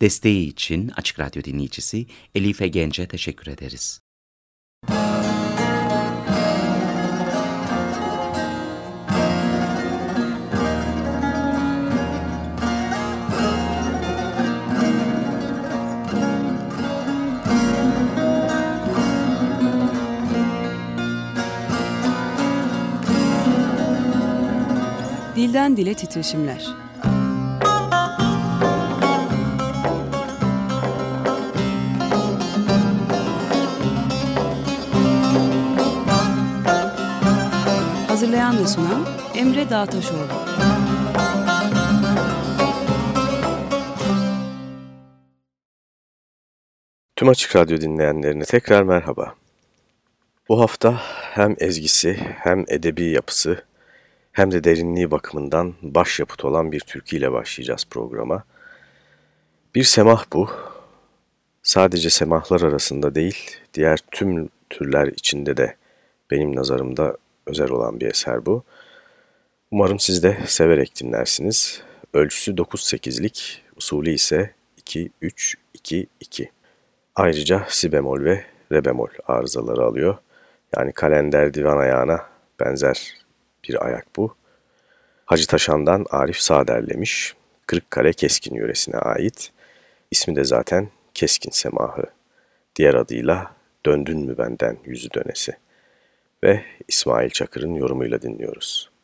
Desteği için Açık Radyo dinleyicisi Elife Gence teşekkür ederiz. Dilden Dile Titreşimler Hazırlayan ve sunan Emre Dağtaşoğlu. Tüm Açık Radyo dinleyenlerine tekrar merhaba. Bu hafta hem ezgisi hem edebi yapısı hem de derinliği bakımından başyapıt olan bir türküyle başlayacağız programa. Bir semah bu. Sadece semahlar arasında değil, diğer tüm türler içinde de benim nazarımda özel olan bir eser bu. Umarım siz de severek dinlersiniz. Ölçüsü 9-8'lik, usulü ise 2-3-2-2. Ayrıca si bemol ve re bemol arızaları alıyor. Yani kalender divan ayağına benzer bir ayak bu. Hacı Taşan'dan Arif Sağ derlemiş. Kırıkkale Keskin yöresine ait. İsmi de zaten Keskin Semahı. Diğer adıyla Döndün mü benden yüzü dönesi ve İsmail Çakır'ın yorumuyla dinliyoruz.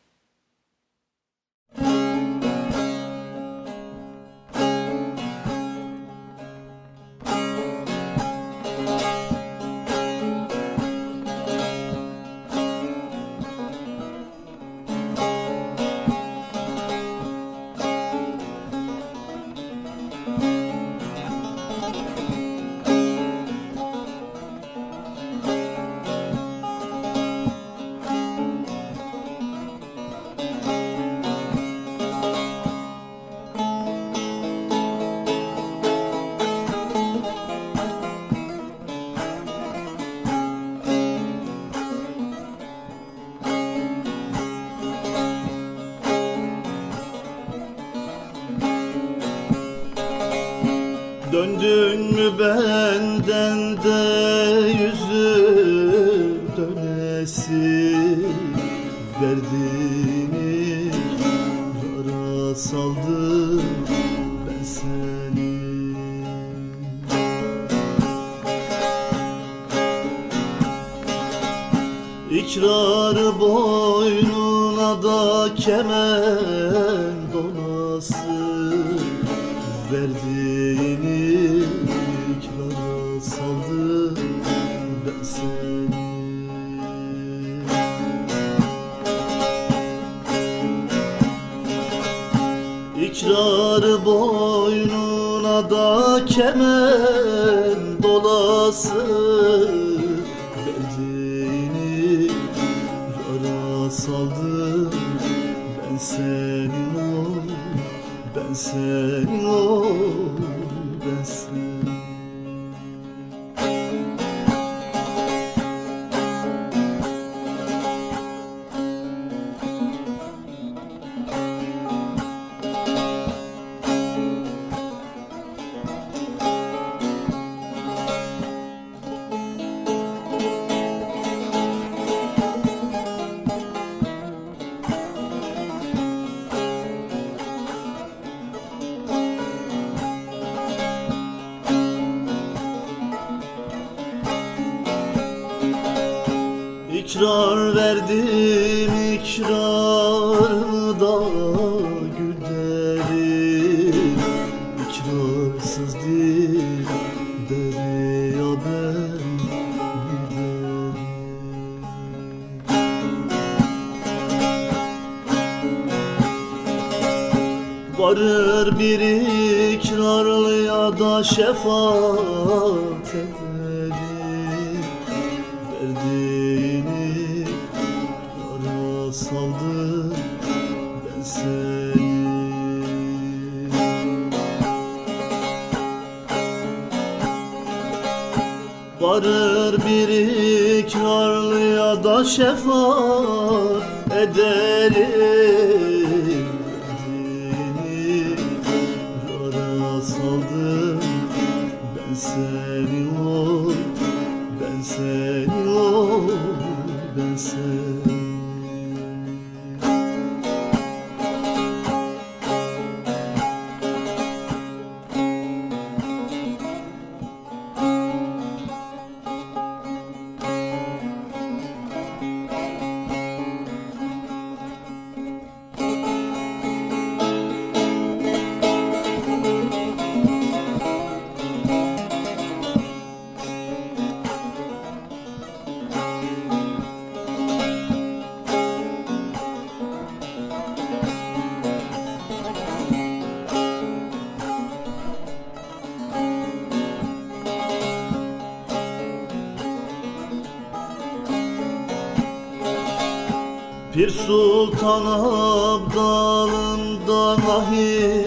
Pir Sultan Abdal'ından ahir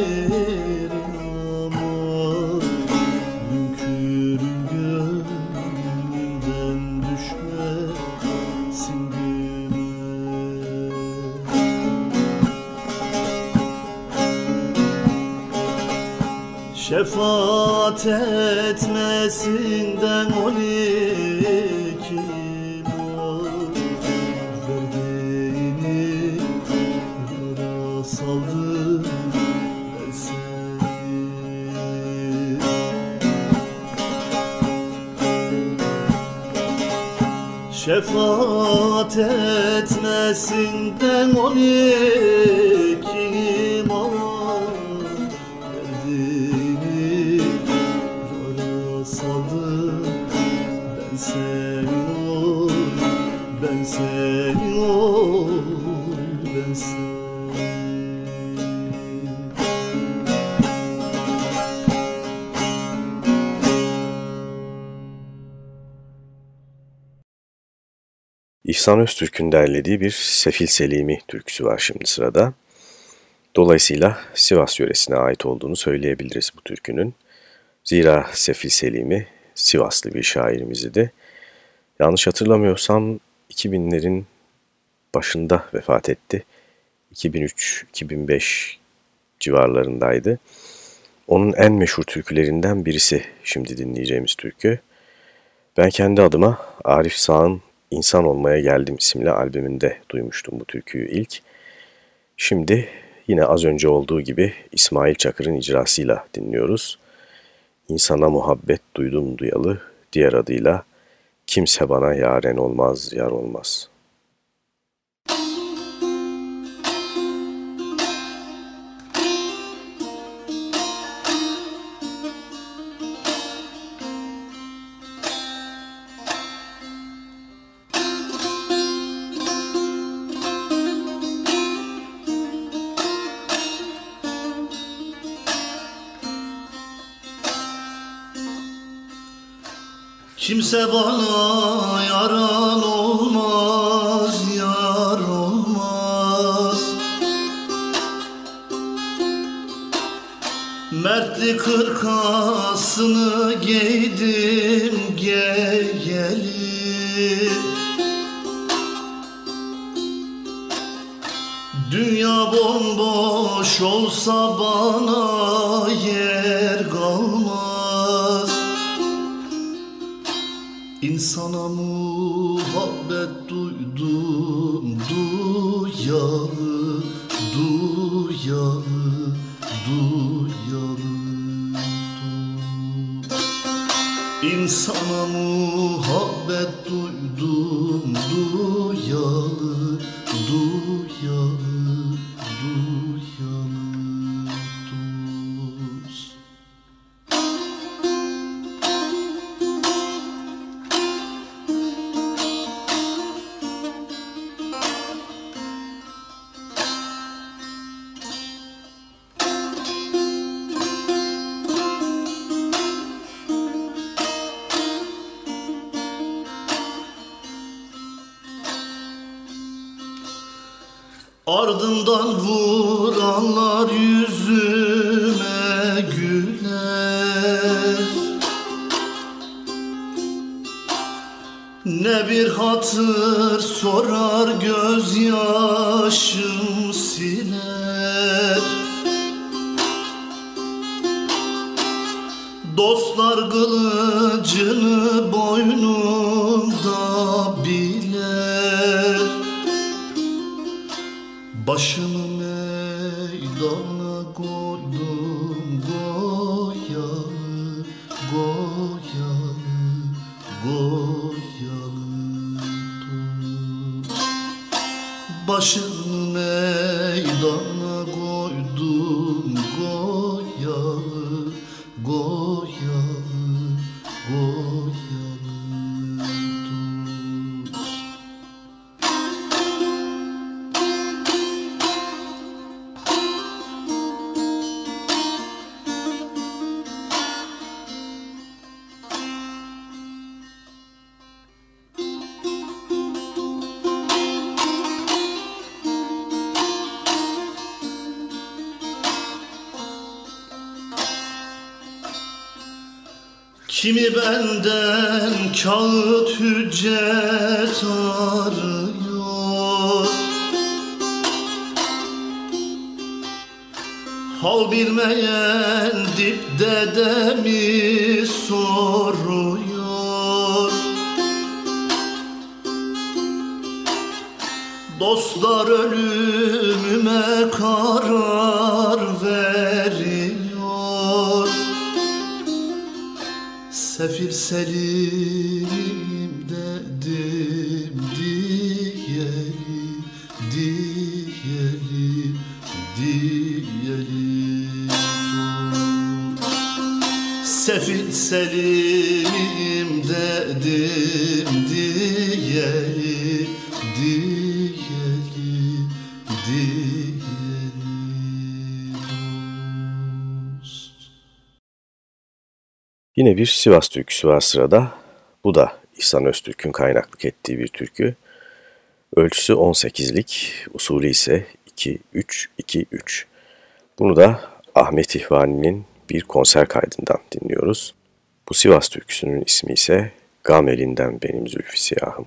İhsan Öztürk'ün derlediği bir Sefil Selimi türküsü var şimdi sırada. Dolayısıyla Sivas yöresine ait olduğunu söyleyebiliriz bu türkünün. Zira Sefil Selimi Sivaslı bir şairimiz idi. Yanlış hatırlamıyorsam 2000'lerin başında vefat etti. 2003-2005 civarlarındaydı. Onun en meşhur türkülerinden birisi şimdi dinleyeceğimiz türkü. Ben kendi adıma Arif Sağ'ın İnsan Olmaya Geldim isimli albümünde duymuştum bu türküyü ilk. Şimdi yine az önce olduğu gibi İsmail Çakır'ın icrasıyla dinliyoruz. İnsana muhabbet duydum duyalı diğer adıyla Kimse bana yaren olmaz, yar olmaz.'' Kimse bana yaran olmaz, yar olmaz. Mertli kırkasını giydim geyeli Dünya bomboş olsa bana vuranlar yüzüme güler Ne bir hatır benden kağıt hüccet arıyor Hal bilmeyen dip dedemi soruyor. Dostlar ölümüme karar Selim dedim diyelim, diyelim dost. Sefil Selim Bir Sivas türküsü var sırada. Bu da İhsan Öztürk'ün kaynaklık ettiği bir türkü. Ölçüsü 18'lik, usulü ise 2-3-2-3. Bunu da Ahmet İhvani'nin bir konser kaydından dinliyoruz. Bu Sivas türküsünün ismi ise Gam elinden benim zülfü siyahım.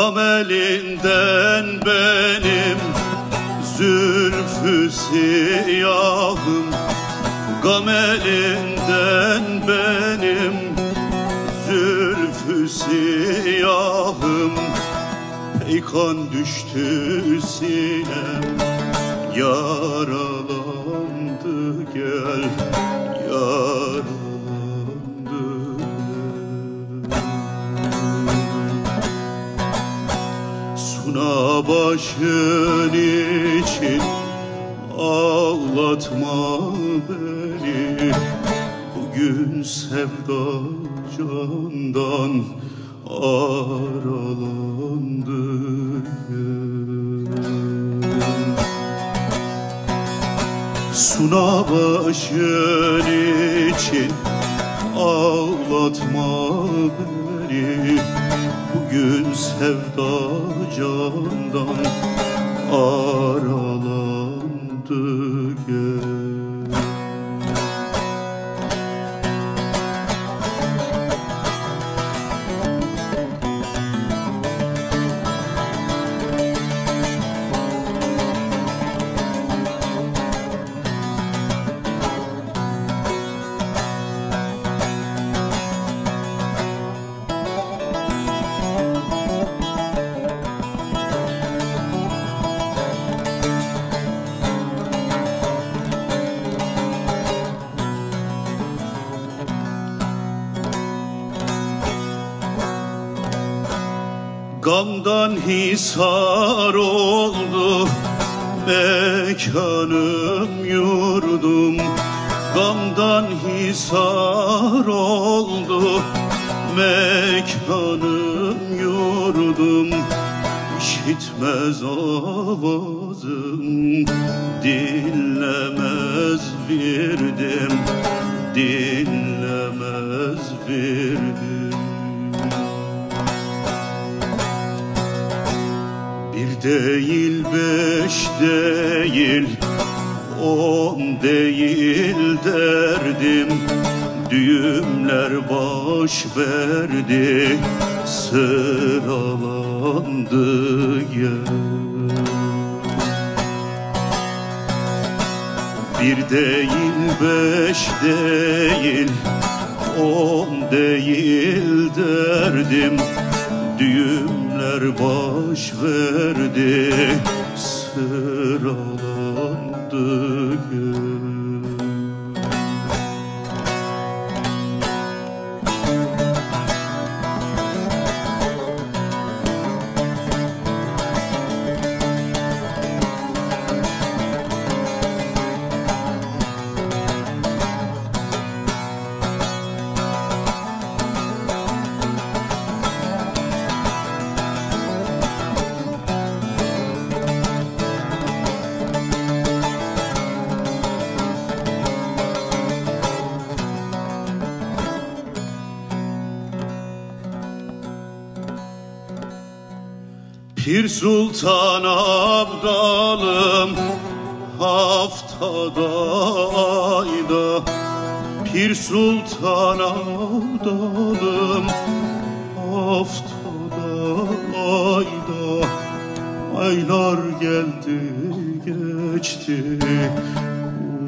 Gam elinden benim zülfü siyahım Gam elinden benim zülfü siyahım Peykan düştü sinem Yaralandı başın için Ağlatma beni. Bugün sevda candan aralandı. Suna başın için ağlatma beni. Bugün sevda candan aralandı Gamdan hisar oldu mekanım yurdum. Gamdan hisar oldu mekanım yurdum. İşitmez avazım dinlemez virdim. Dinlemez değil beş değil. On değil derdim Düğümler baş verdi. Sıralandı gel Bir değil beş değil. On değil derdim Düğümler baş verdi sıralandı gel Pir Sultan Abdalım haftada ayda Pir Sultan Abdalım haftada ayda Aylar geldi geçti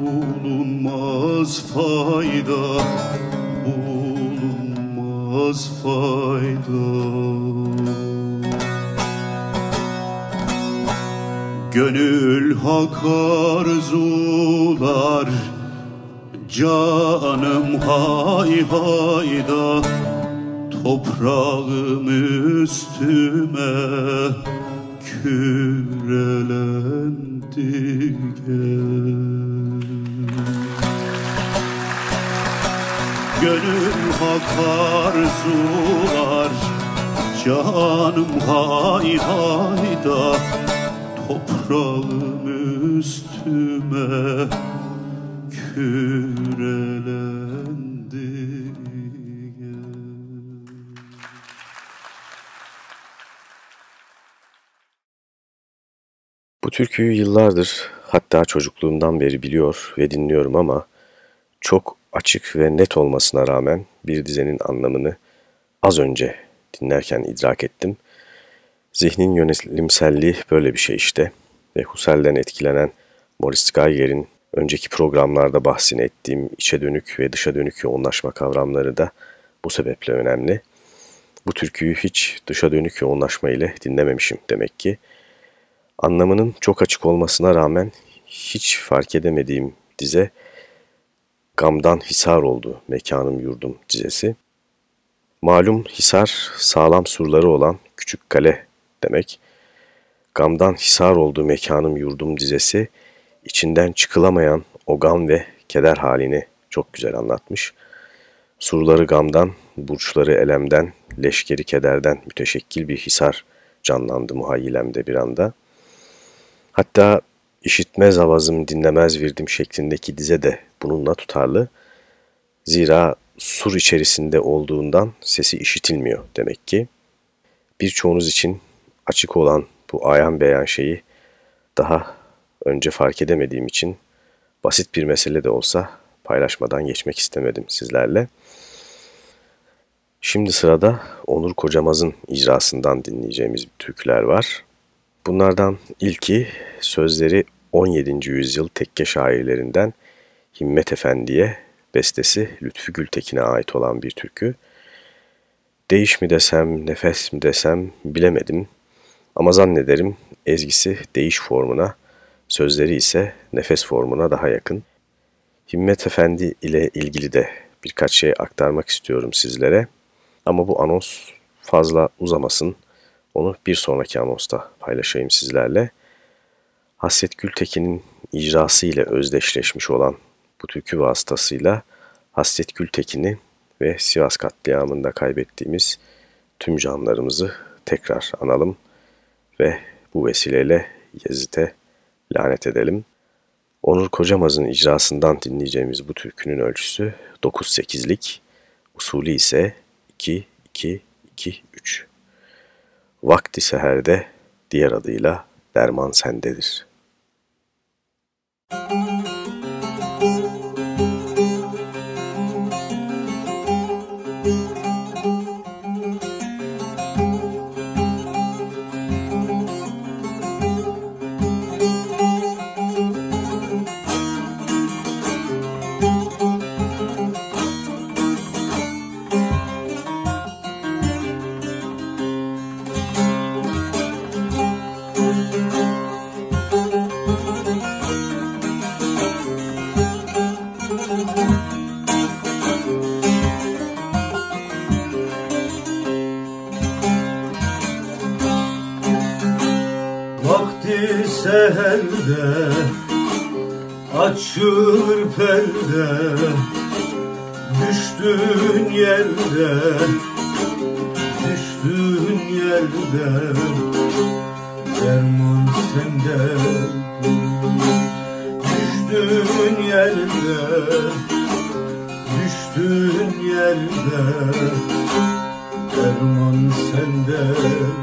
bulunmaz fayda Gönül hak arzular Canım hay hayda Toprağım üstüme Kürelendi gel. Gönül hak arzular Canım hay hayda Toprağım üstüme kürelendi. Bu türküyü yıllardır hatta çocukluğumdan beri biliyor ve dinliyorum ama çok açık ve net olmasına rağmen bir dizenin anlamını az önce dinlerken idrak ettim. Zihnin yönelimselliği böyle bir şey işte. Ve Husserl'den etkilenen Maurice Geiger'in önceki programlarda bahsini ettiğim içe dönük ve dışa dönük yoğunlaşma kavramları da bu sebeple önemli. Bu türküyü hiç dışa dönük yoğunlaşma ile dinlememişim demek ki. Anlamının çok açık olmasına rağmen hiç fark edemediğim dize Gamdan Hisar oldu mekanım yurdum dizesi. Malum Hisar sağlam surları olan küçük kale demek. Gamdan Hisar oldu mekanım yurdum dizesi içinden çıkılamayan o gam ve keder halini çok güzel anlatmış. Surları gamdan, burçları elemden, leşkeri kederden müteşekkil bir hisar canlandı muhayyilemde bir anda. Hatta işitmez avazım dinlemez virdim şeklindeki dize de bununla tutarlı. Zira sur içerisinde olduğundan sesi işitilmiyor demek ki. Birçoğunuz için açık olan bu ayan beyan şeyi daha önce fark edemediğim için basit bir mesele de olsa paylaşmadan geçmek istemedim sizlerle. Şimdi sırada Onur Kocamaz'ın icrasından dinleyeceğimiz türküler var. Bunlardan ilki sözleri 17. yüzyıl tekke şairlerinden Himmet Efendi'ye, bestesi Lütfü Gültekin'e ait olan bir türkü. Değiş mi desem, nefes mi desem bilemedim ama zannederim ezgisi değiş formuna, sözleri ise nefes formuna daha yakın. Himmet Efendi ile ilgili de birkaç şey aktarmak istiyorum sizlere. Ama bu anons fazla uzamasın. Onu bir sonraki anonsta paylaşayım sizlerle. Hasret Gültekin'in icrası ile özdeşleşmiş olan bu türkü vasıtasıyla Hasret Gültekin'i ve Sivas katliamında kaybettiğimiz tüm canlarımızı tekrar analım ve bu vesileyle Yezid'e lanet edelim. Onur Kocamaz'ın icrasından dinleyeceğimiz bu türkünün ölçüsü 9-8'lik, usulü ise 2-2-2-3. Vakti seherde diğer adıyla derman sendedir. Müzik Açılır perde Düştüğün yerde Düştüğün yerde. Derman sende Düştüğün yerde Düştüğün yerde. Derman sende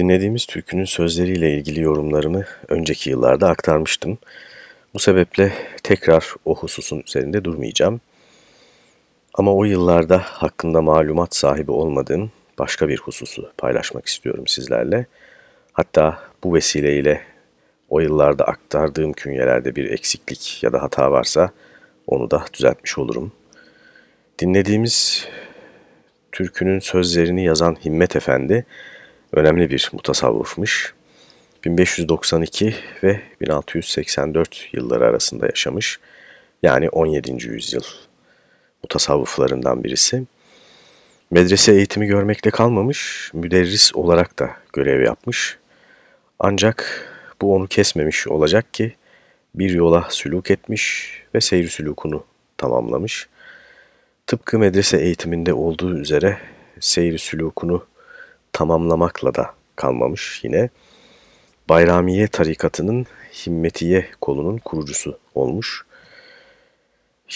Dinlediğimiz türkünün sözleriyle ilgili yorumlarımı önceki yıllarda aktarmıştım. Bu sebeple tekrar o hususun üzerinde durmayacağım. Ama o yıllarda hakkında malumat sahibi olmadığım başka bir hususu paylaşmak istiyorum sizlerle. Hatta bu vesileyle o yıllarda aktardığım künyelerde bir eksiklik ya da hata varsa onu da düzeltmiş olurum. Dinlediğimiz türkünün sözlerini yazan Himmet Efendi, önemli bir mutasavvıfmış. 1592 ve 1684 yılları arasında yaşamış. Yani 17. yüzyıl mutasavvıflarından birisi. Medrese eğitimi görmekle kalmamış, müderris olarak da görev yapmış. Ancak bu onu kesmemiş olacak ki bir yola sülük etmiş ve seyri sülükunu tamamlamış. Tıpkı medrese eğitiminde olduğu üzere seyri sülükunu tamamlamakla da kalmamış yine. Bayramiye tarikatının Himmetiye kolunun kurucusu olmuş.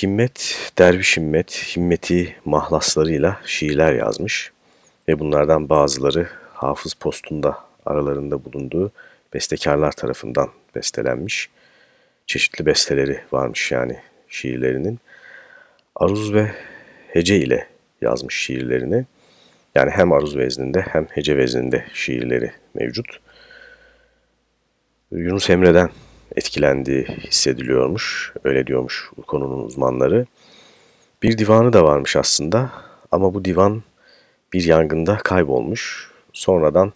Himmet, derviş himmet, himmeti mahlaslarıyla şiirler yazmış ve bunlardan bazıları hafız postunda aralarında bulunduğu bestekarlar tarafından bestelenmiş. Çeşitli besteleri varmış yani şiirlerinin. Aruz ve hece ile yazmış şiirlerini. Yani hem aruz vezninde hem hece vezninde şiirleri mevcut. Yunus Emre'den etkilendiği hissediliyormuş. Öyle diyormuş konunun uzmanları. Bir divanı da varmış aslında ama bu divan bir yangında kaybolmuş. Sonradan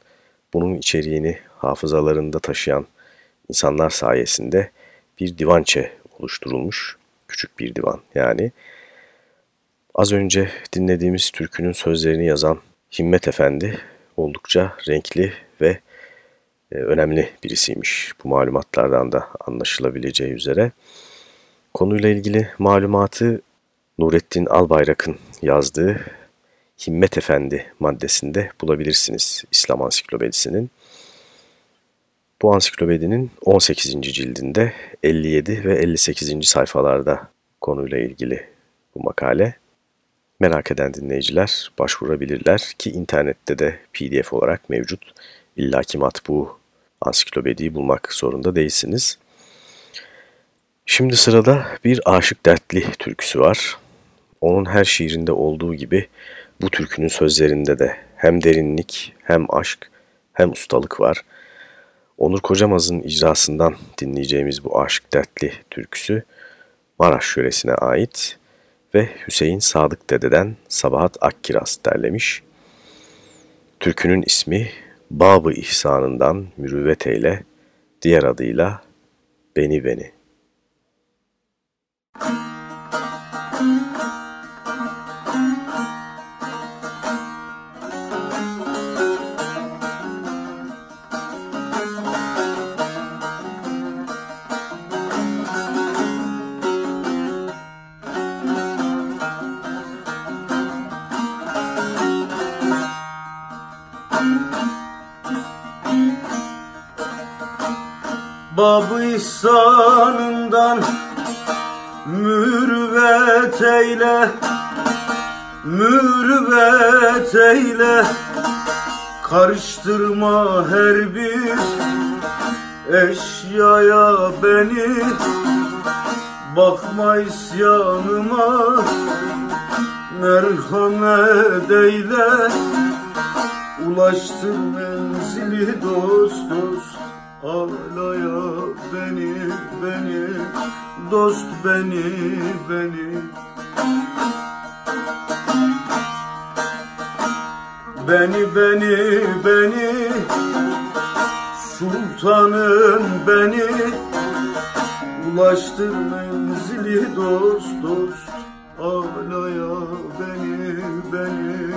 bunun içeriğini hafızalarında taşıyan insanlar sayesinde bir divançe oluşturulmuş. Küçük bir divan yani. Az önce dinlediğimiz türkünün sözlerini yazan Himmet Efendi oldukça renkli ve e, önemli birisiymiş bu malumatlardan da anlaşılabileceği üzere. Konuyla ilgili malumatı Nurettin Albayrak'ın yazdığı Himmet Efendi maddesinde bulabilirsiniz İslam Ansiklopedisi'nin. Bu ansiklopedinin 18. cildinde 57 ve 58. sayfalarda konuyla ilgili bu makale. Merak eden dinleyiciler başvurabilirler ki internette de pdf olarak mevcut. İlla ki matbu ansiklopediyi bulmak zorunda değilsiniz. Şimdi sırada bir aşık dertli türküsü var. Onun her şiirinde olduğu gibi bu türkünün sözlerinde de hem derinlik hem aşk hem ustalık var. Onur Kocamaz'ın icrasından dinleyeceğimiz bu aşık dertli türküsü Maraş yöresine ait ve Hüseyin Sadık Dede'den Sabahat Akkiraz derlemiş. Türkünün ismi Babı İhsanından Mürüvvet Eyle, diğer adıyla Beni Beni. Bab-ı ihsanından mürvet eyle Mürvet eyle. Karıştırma her bir eşyaya beni. Bakma isyanıma merhamet eyle. Ulaştır menzili dost dost Ağlaya beni, beni, dost beni, beni. Beni, beni, beni Sultanım beni. Ulaştır menzili dost dost. Alaya beni beni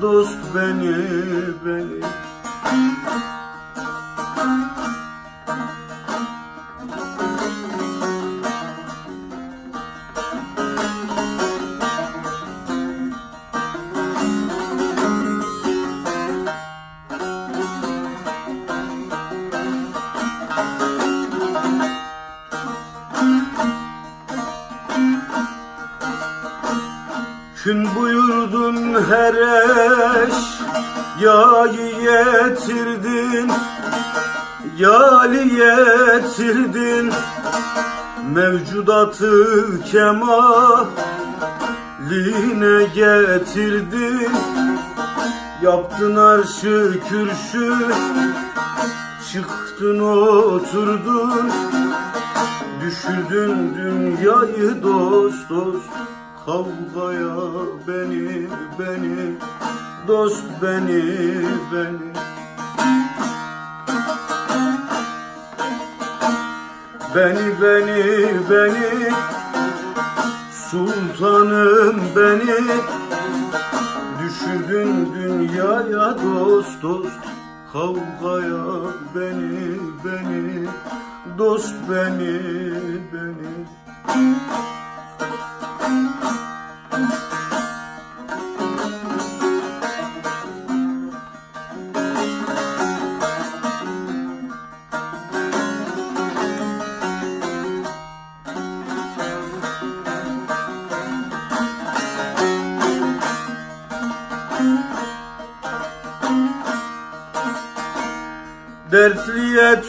dost beni beni Kün buyurdun her eş Yayı yetirdin Yali yetirdin Mevcudatı kemaline getirdin Yaptın arşı kürsü Çıktın oturdun. Düşürdün dünyayı dost dost Kavgaya beni beni Dost beni beni Beni beni beni. Sultanım beni. Düşürdün dünyaya dost dost. Kavgaya beni beni. Dost beni beni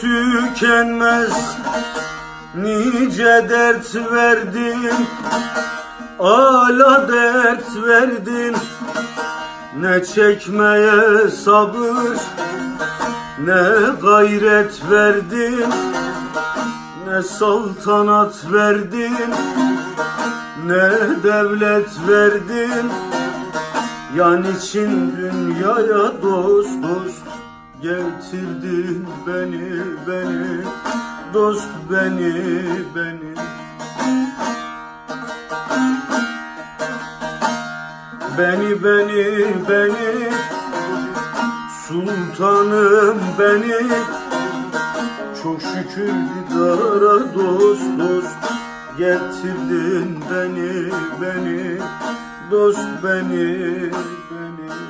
tükenmez. Nice dert verdin Ala dert verdin. Ne çekmeye sabır Ne gayret verdin. Ne saltanat verdin Ne devlet verdin. Yan için dünyaya dost dost Getirdin beni beni Dost beni beni. Beni beni beni Sultanım beni. Çok şükür didara dost dost. Getirdin beni beni Dost beni beni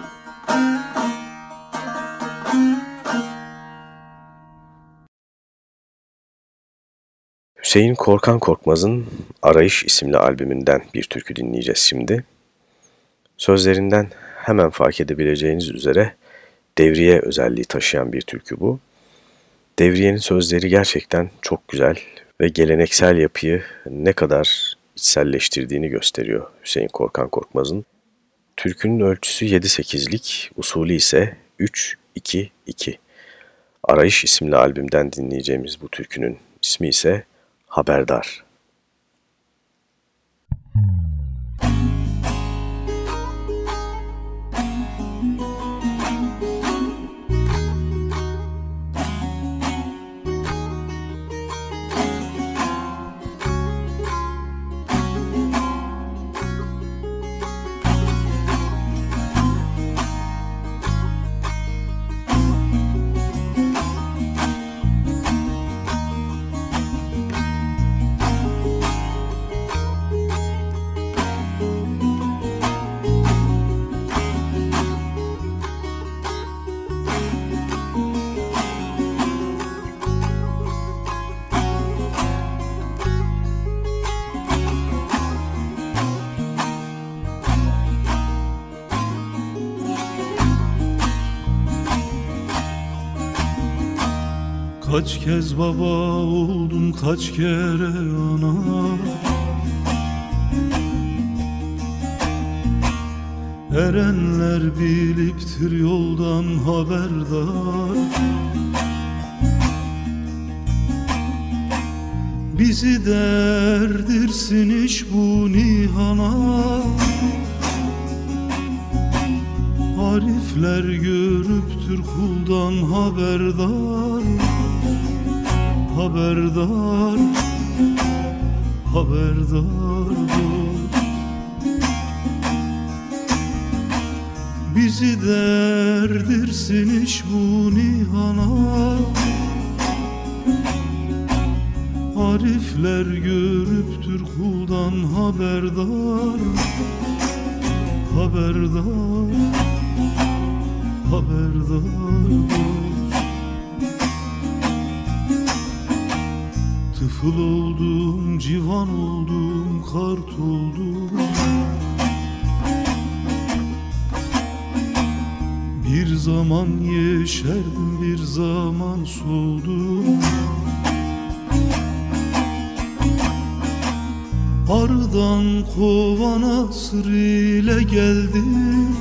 Hüseyin Korkan Korkmaz'ın Arayış isimli albümünden bir türkü dinleyeceğiz şimdi. Sözlerinden hemen fark edebileceğiniz üzere devriye özelliği taşıyan bir türkü bu. Devriyenin sözleri gerçekten çok güzel ve geleneksel yapıyı ne kadar içselleştirdiğini gösteriyor Hüseyin Korkan Korkmaz'ın. Türkünün ölçüsü 7-8'lik, usulü ise 3-2-2. Arayış isimli albümden dinleyeceğimiz bu türkünün ismi ise Haberdar. Baba oldum kaç kere ana. Erenler biliptir yoldan haberdar. Bizi derdirsin iş bu nihana. Arifler görüptür kuldan haberdar haberdar haberdar dost Bizi derdirsin iş bu nihana. Arifler görüptür kuldan haberdar Haberdar Haberdar dost Tıfıl oldum, civan oldum, kart oldum. Bir zaman yeşerdim, bir zaman soldum Ardan kovana sır ile geldim.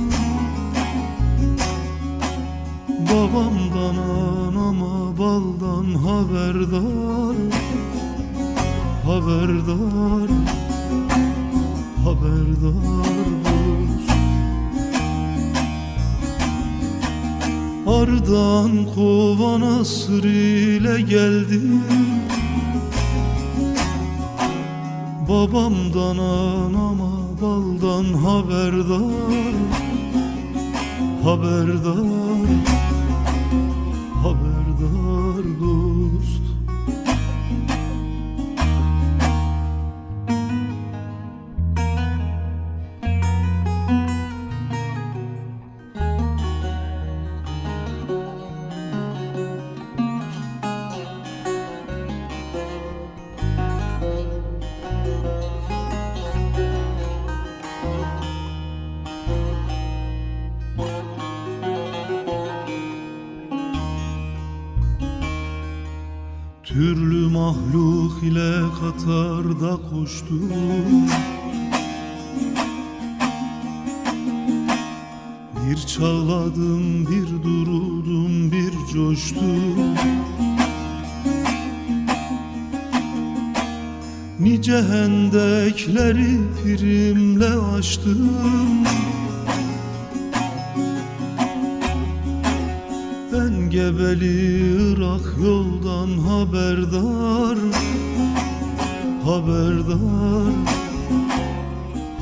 Babamdan anama baldan haberdar Haberdar Haberdar Ardan kovana sır ile geldim. Babamdan anama baldan Haberdar Haberdar Türlü mahluk ile Katar'da koştum. Bir çağladım, bir duruldum, bir coştum. Nice hendekleri pirimle açtım Ben gebeli Irak yoldan haberdar Haberdar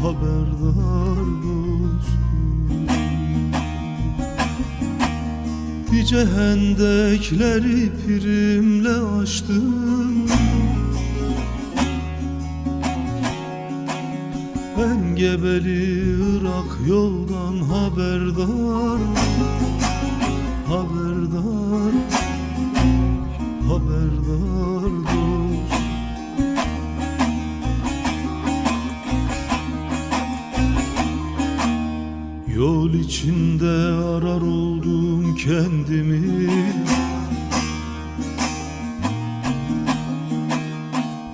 Haberdar dostum. Nice hendekleri pirimle açtım. Ben gebeli Irak yoldan haberdar Haberdar dost Yol içinde arar oldum kendimi.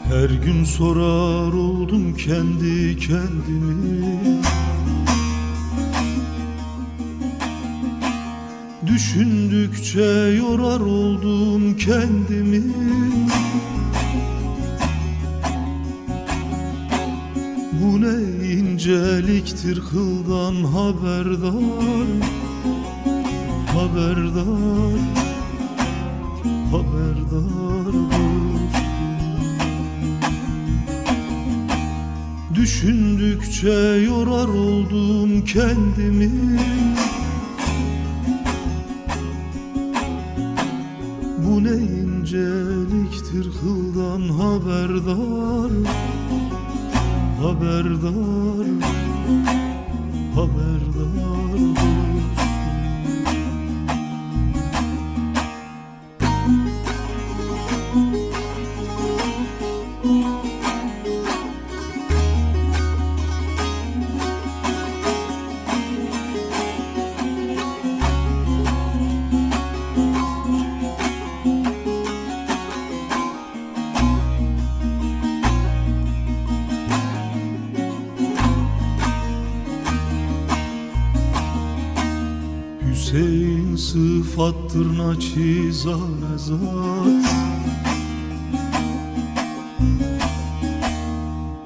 Her gün sorar oldum kendi kendimi Düşündükçe yorar oldum kendimi. Bu ne inceliktir kıldan haberdar Haberdar Haberdar dostum. Düşündükçe yorar oldum kendimi inceliktir kıldan haberdar Haberdar sıfattır naçizane zat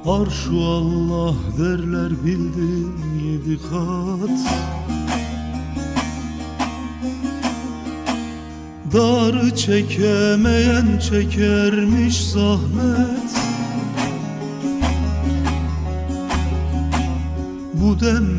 Arşu Allah derler bildim yedi kat. Darı çekemeyen çekermiş zahmet. Bu dem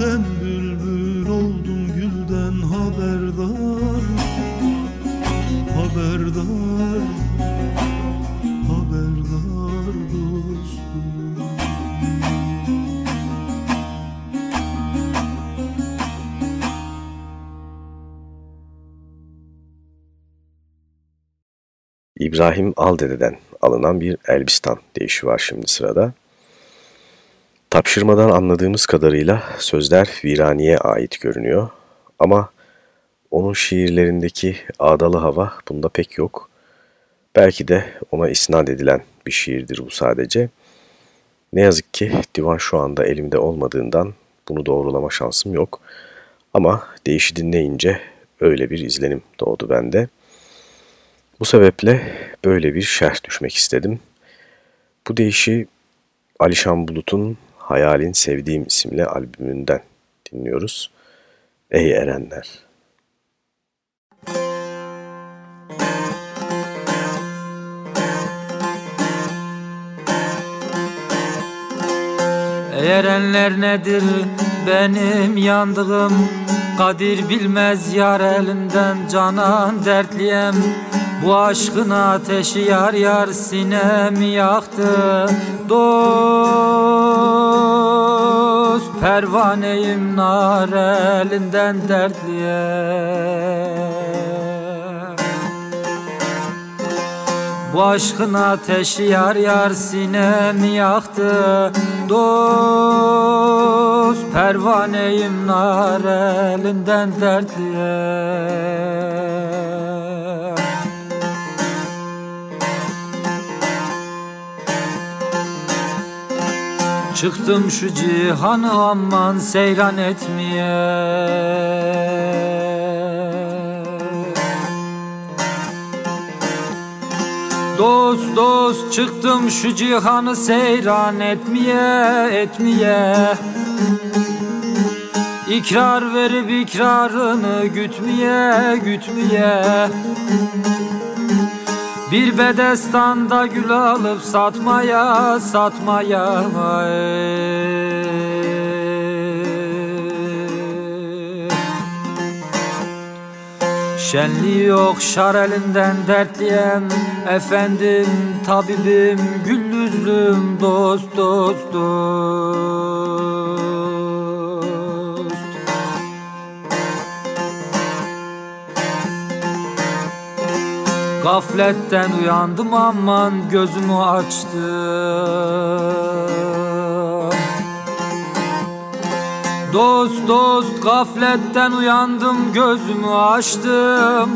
Dem bülbül oldum gülden haberdar Haberdar Haberdar dostum İbrahim Aldede'den alınan bir Elbistan deyişi var şimdi sırada. Tapşırmadan anladığımız kadarıyla sözler Virani'ye ait görünüyor ama onun şiirlerindeki ağdalı hava bunda pek yok. Belki de ona isnat edilen bir şiirdir bu sadece. Ne yazık ki divan şu anda elimde olmadığından bunu doğrulama şansım yok. Ama değişi dinleyince öyle bir izlenim doğdu bende. Bu sebeple böyle bir şerh düşmek istedim. Bu deyişi Alişan Bulut'un Hayalin Sevdiğim isimli albümünden dinliyoruz. Ey Erenler! Erenler nedir benim yandığım Kadir bilmez yar elinden canan dertliyem Bu aşkın ateşi yar yar sinemi yaktı. Dost pervaneyim nar elinden dertliyem Bu aşkın ateşi yar yar sinemi yaktı. Dost pervaneyim nar elinden dertliye Çıktım şu cihanı aman seyran etmeye. Dost dost çıktım şu cihanı seyran etmeye etmeye. İkrar verip ikrarını gütmeye gütmeye Bir bedestanda gül alıp satmaya satmaya Şenliği yok şar elinden dertliyem Efendim tabibim gül yüzlüm dost dost dost Gafletten uyandım aman gözümü açtım. Dost dost gafletten uyandım gözümü açtım.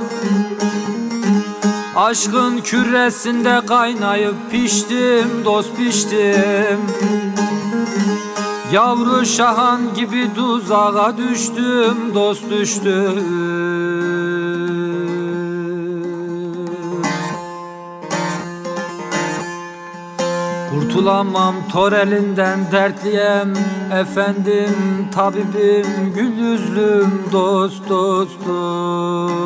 Aşkın küresinde kaynayıp piştim dost piştim. Yavru şahan gibi tuzağa düştüm dost düştüm Kurtulamam tor elinden dertliyem. Efendim tabibim gül yüzlüm dost dost dost.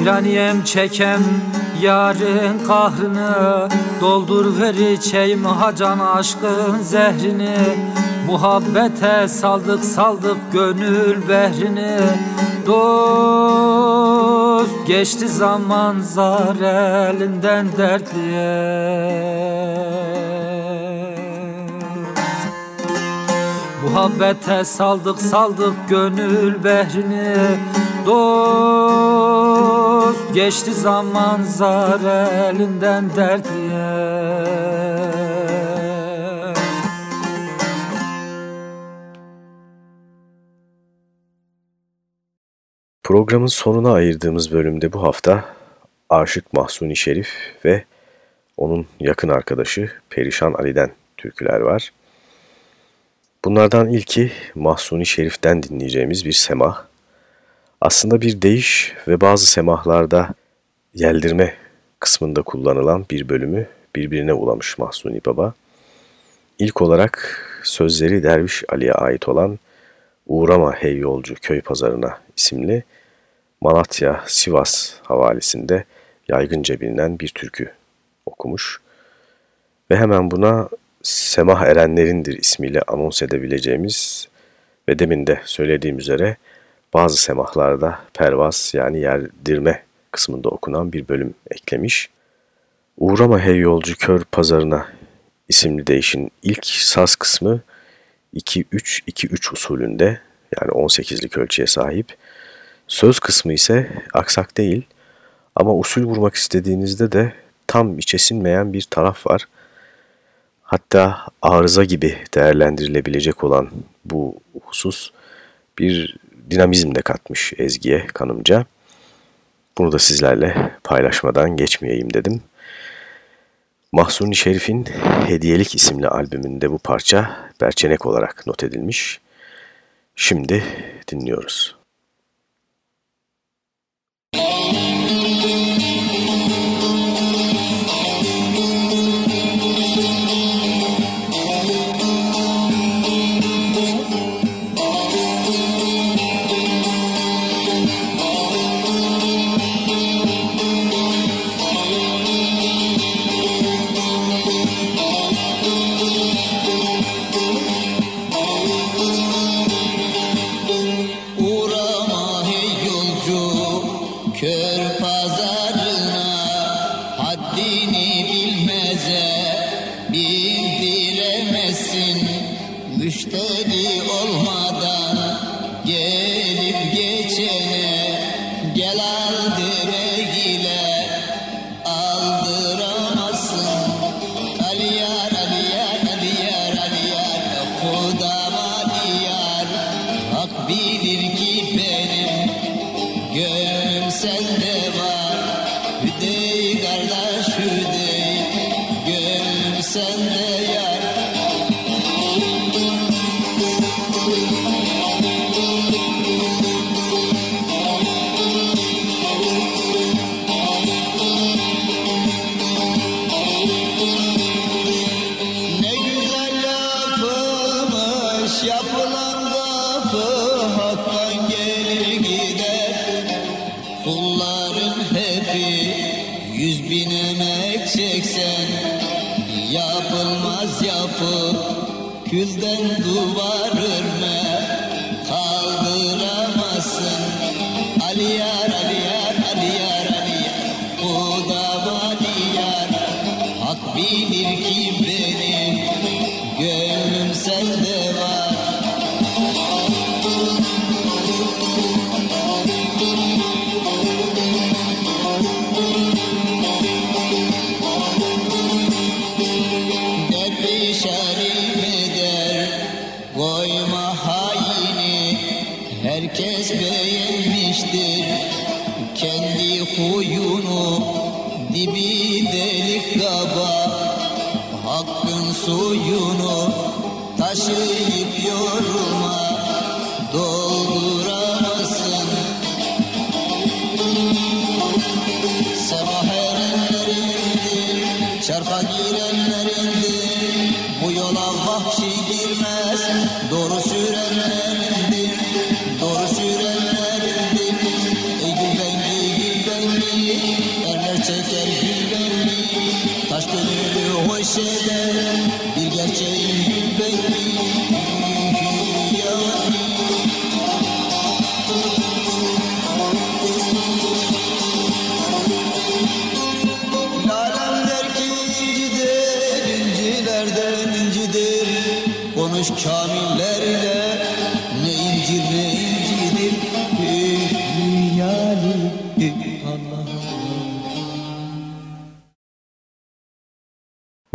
Viraniyem çekem yarın kahrını. Doldur ver içeyim hacan aşkın zehrini Muhabbete saldık saldık gönül behrini. Dost geçti zaman zar elinden dertliye. Muhabbete saldık saldık gönül behrini. Dost geçti zaman zar elinden dertliye Programın sonuna ayırdığımız bölümde bu hafta Aşık Mahsuni Şerif ve onun yakın arkadaşı Perişan Ali'den türküler var. Bunlardan ilki Mahsuni Şerif'ten dinleyeceğimiz bir semah. Aslında bir değiş ve bazı semahlarda yeldirme kısmında kullanılan bir bölümü birbirine ulamış Mahsuni Baba. İlk olarak sözleri Derviş Ali'ye ait olan Uğrama Hey Yolcu Köy Pazarına isimli Malatya Sivas havalisinde yaygınca bilinen bir türkü okumuş. Ve hemen buna Semah Erenlerindir ismiyle anons edebileceğimiz ve demin de söylediğim üzere bazı semahlarda pervaz yani yerdirme kısmında okunan bir bölüm eklemiş. Uğrama hey yolcu kör pazarına isimli değişin ilk saz kısmı 2-3-2-3 usulünde yani 18'lik ölçüye sahip. Söz kısmı ise aksak değil ama usul vurmak istediğinizde de tam içe sinmeyen bir taraf var. Hatta arıza gibi değerlendirilebilecek olan bu husus bir dinamizm de katmış ezgiye kanımca. Bunu da sizlerle paylaşmadan geçmeyeyim dedim. Mahsuni Şerif'in Hediyelik isimli albümünde bu parça Berçenek olarak not edilmiş. Şimdi dinliyoruz. Música Yüz bin emek çeksen yapılmaz yapı. Külden duvar örme kaldıramazsın. Ali yar Ali yar Ali yar Ali yar. Bu da var yar. Hak bilir kim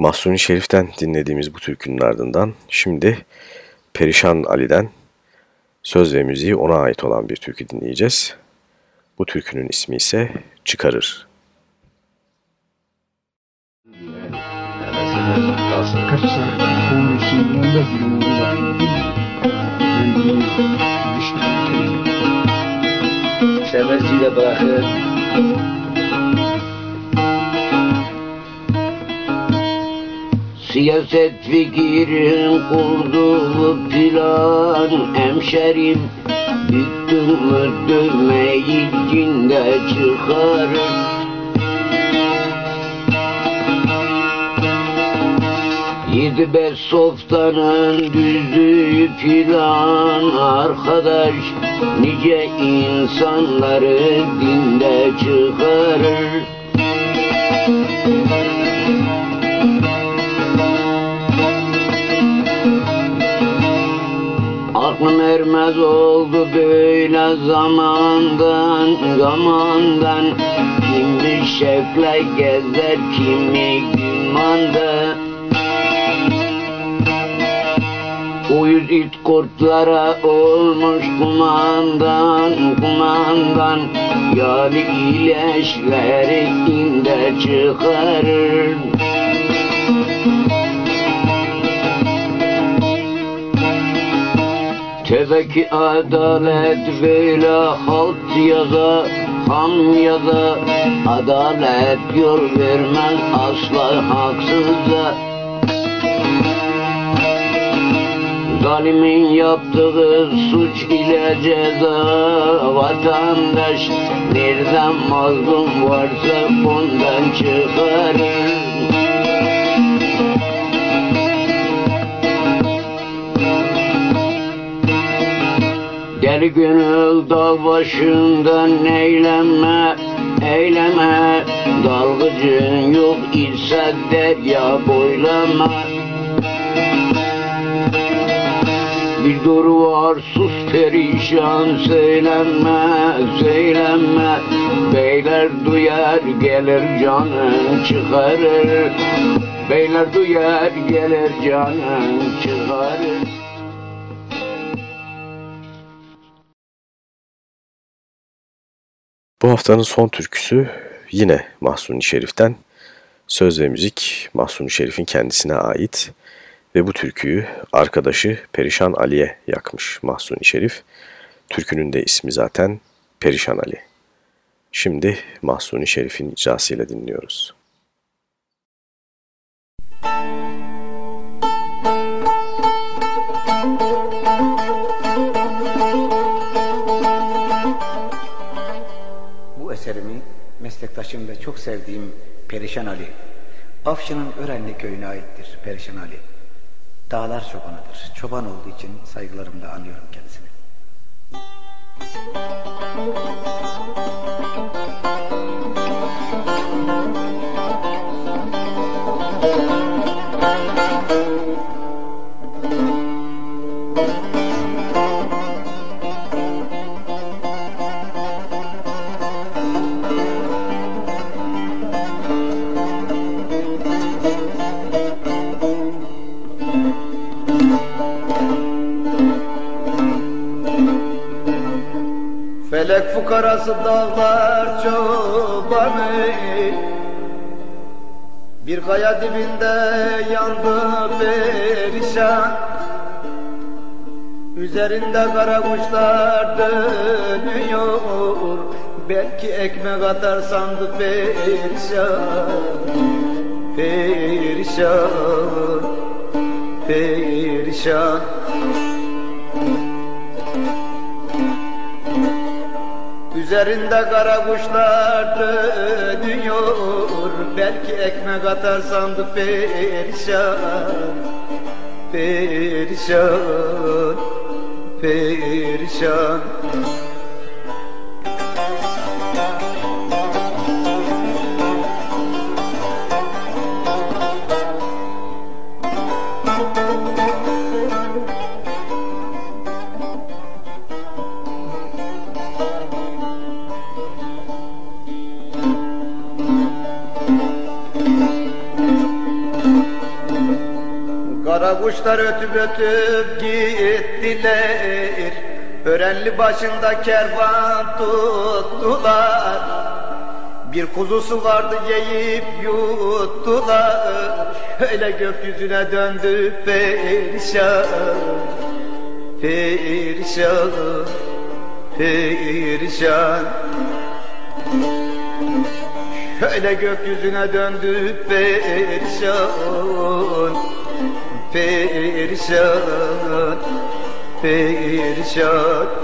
Mahsuni Şerif'ten dinlediğimiz bu türkünün ardından şimdi Perişan Ali'den söz ve müziği ona ait olan bir türkü dinleyeceğiz. Bu türkünün ismi ise Çıkarır. Semerciyle bırakır. Siyaset fikirin kurduğu plan hemşerim. Büktün mü dövmeyi cinde çıkarır. Yedi beş softanın düzü filan arkadaş Nice insanları dinde çıkarır Aklım ermez oldu böyle zamandan zamandan. Kimi şevkle gezer kimi gümanda Uyuz it kurtlara olmuş kumandan kumandan. Yali ileşleri inde çıkarır Tebeki adalet böyle halt yaza Ham yaza Adalet yol vermez asla haksıza Zalimin yaptığı suç ile ceza. Vatandaş nereden mazlum varsa ondan çıkarır gönül dağ başından eyleme, eyleme. Dalgıcın yok ise derya boylama. Bir dur var sus perişan söylenme, söylenme Beyler duyar gelir canın çıkarır. Beyler duyar gelir canın çıkarır Bu haftanın son türküsü yine Mahsuni Şerif'ten. Söz ve müzik Mahsuni Şerif'in kendisine ait ve bu türküyü arkadaşı Perişan Ali'ye yakmış Mahsuni Şerif. Türkünün de ismi zaten Perişan Ali. Şimdi Mahsuni Şerif'in icrasıyla dinliyoruz. Bu meslektaşım ve çok sevdiğim Perişan Ali. Afşin'in Örenli köyüne aittir Perişan Ali. Dağlar çobanıdır. Çoban olduğu için saygılarımla anıyorum kendisini. Felek fukarası dağlar çobanı. Bir kaya dibinde yandı perişan. Üzerinde kara kuşlar dönüyor. Belki ekmek atar sandı perişan. Perişan. Perişan Üzerinde kara kuşlar dönüyor. Belki ekmek atar sandı perişan. Perişan Perişan ötüp gittiler. Örenli başında kervan tuttular. Bir kuzusu vardı yiyip yuttular. Öyle gökyüzüne döndü perişan Perişan perişan. Şöyle gökyüzüne döndü perişan Perişan Perişan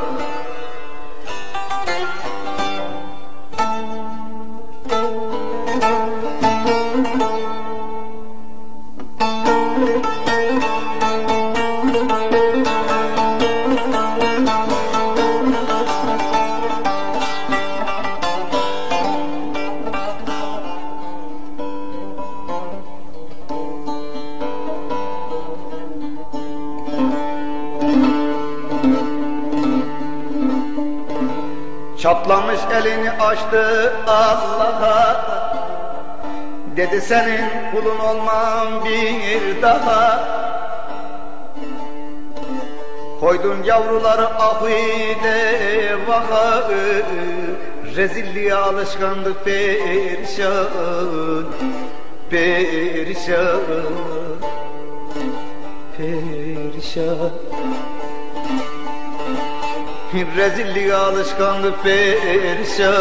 açtı Allah'a. Dedi senin kulun olmam bir daha. Koydun yavruları ah ile vaha. Rezilliğe alışkandı perişan Perişan Perişan Rezillik alışkanlık perişan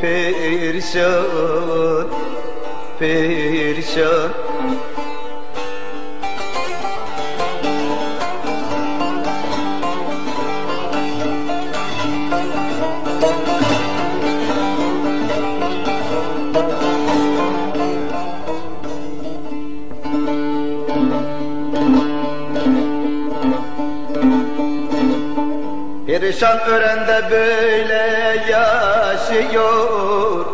Perişan Perişan Perişan örende böyle yaşıyor.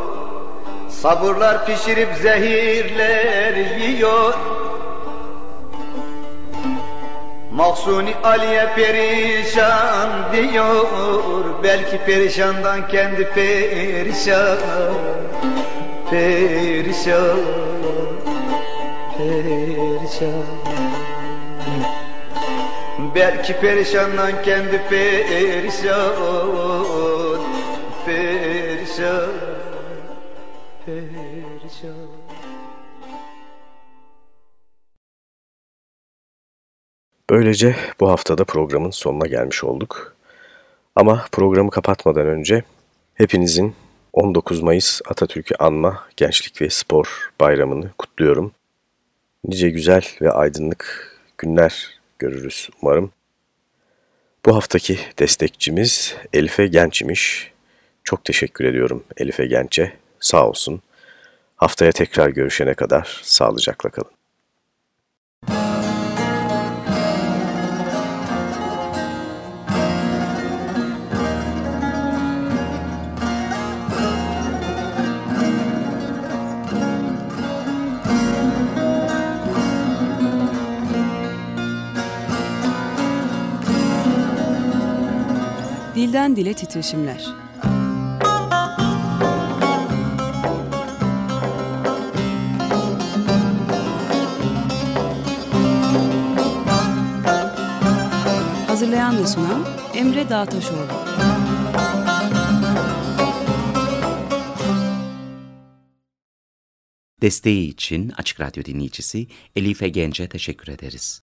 Sabırlar pişirip zehirler yiyor. Mahsuni Ali'ye perişan diyor. Belki perişandan kendi perişan. Perişan. Perişan Belki perişandan kendi perişan Perişan Perişan Böylece bu haftada programın sonuna gelmiş olduk. Ama programı kapatmadan önce hepinizin 19 Mayıs Atatürk'ü anma Gençlik ve Spor Bayramı'nı kutluyorum. Nice güzel ve aydınlık günler görürüz umarım. Bu haftaki destekçimiz Elife Genç imiş. Çok teşekkür ediyorum Elife Genç'e. Sağ olsun. Haftaya tekrar görüşene kadar sağlıcakla kalın. Dilden dile titreşimler. Hazırlayan ve sunan Emre Dağtaşoğlu. Desteği için Açık Radyo dinleyicisi Elife Genç'e teşekkür ederiz.